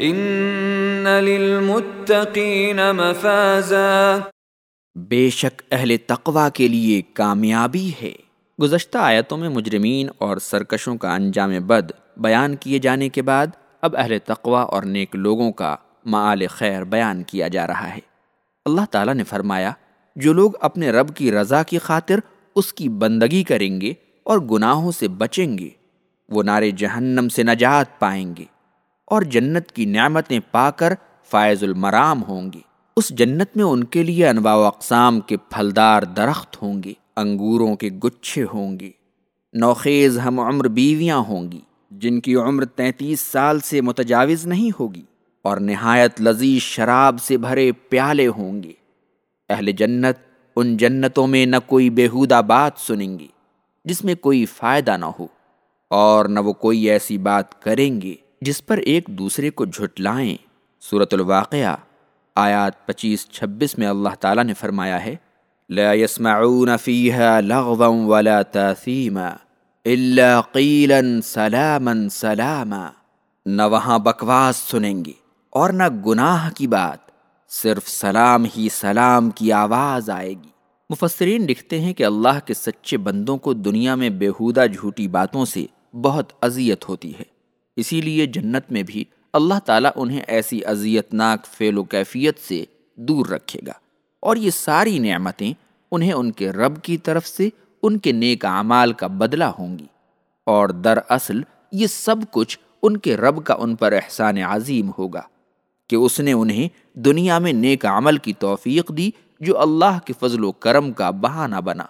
ان للمتقین مفازا۔ بے شک اہل تقوا کے لیے کامیابی ہے۔ گزشتہ آیتوں میں مجرمین اور سرکشوں کا انجام بد بیان کیے جانے کے بعد اب اہل تقوا اور نیک لوگوں کا معال خیر بیان کیا جا رہا ہے۔ اللہ تعالیٰ نے فرمایا، جو لوگ اپنے رب کی رضا کی خاطر اس کی بندگی کریں گے اور گناہوں سے بچیں گے، وہ نار جہنم سے نجات پائیں گے۔ اور جنت کی نعمتیں پا کر فائز المرام ہوں گے۔ اس جنت میں ان کے لیے انواع و اقسام کے پھلدار درخت ہوں گے، انگوروں کے گچھے ہوں گے، نوخیز ہم عمر بیویاں ہوں گی، جن کی عمر تینتیس سال سے متجاوز نہیں ہوگی، اور نہایت لذیذ شراب سے بھرے پیالے ہوں گے۔ اہل جنت ان جنتوں میں نہ کوئی بےحودہ بات سنیں گے، جس میں کوئی فائدہ نہ ہو، اور نہ وہ کوئی ایسی بات کریں گے۔ جس پر ایک دوسرے کو جھٹلائیں۔ صورت الواقعہ، آیات پچیس چھبیس میں اللہ تعالیٰ نے فرمایا ہے، لا يسمعون فيها لغوا ولا تاثيما الا قيلا سلاما سلاما۔ نہ وہاں بکواس سنیں گے اور نہ گناہ کی بات، صرف سلام ہی سلام کی آواز آئے گی۔ مفسرین لکھتے ہیں کہ اللہ کے سچے بندوں کو دنیا میں بےحودہ جھوٹی باتوں سے بہت اذیت ہوتی ہے۔ اسی لیے جنت میں بھی اللہ تعالیٰ انہیں ایسی اذیت ناک فعل و کیفیت سے دور رکھے گا۔ اور یہ ساری نعمتیں انہیں ان کے رب کی طرف سے ان کے نیک اعمال کا بدلہ ہوں گی۔ اور دراصل یہ سب کچھ ان کے رب کا ان پر احسان عظیم ہوگا کہ اس نے انہیں دنیا میں نیک عمل کی توفیق دی جو اللہ کے فضل و کرم کا بہانہ بنا۔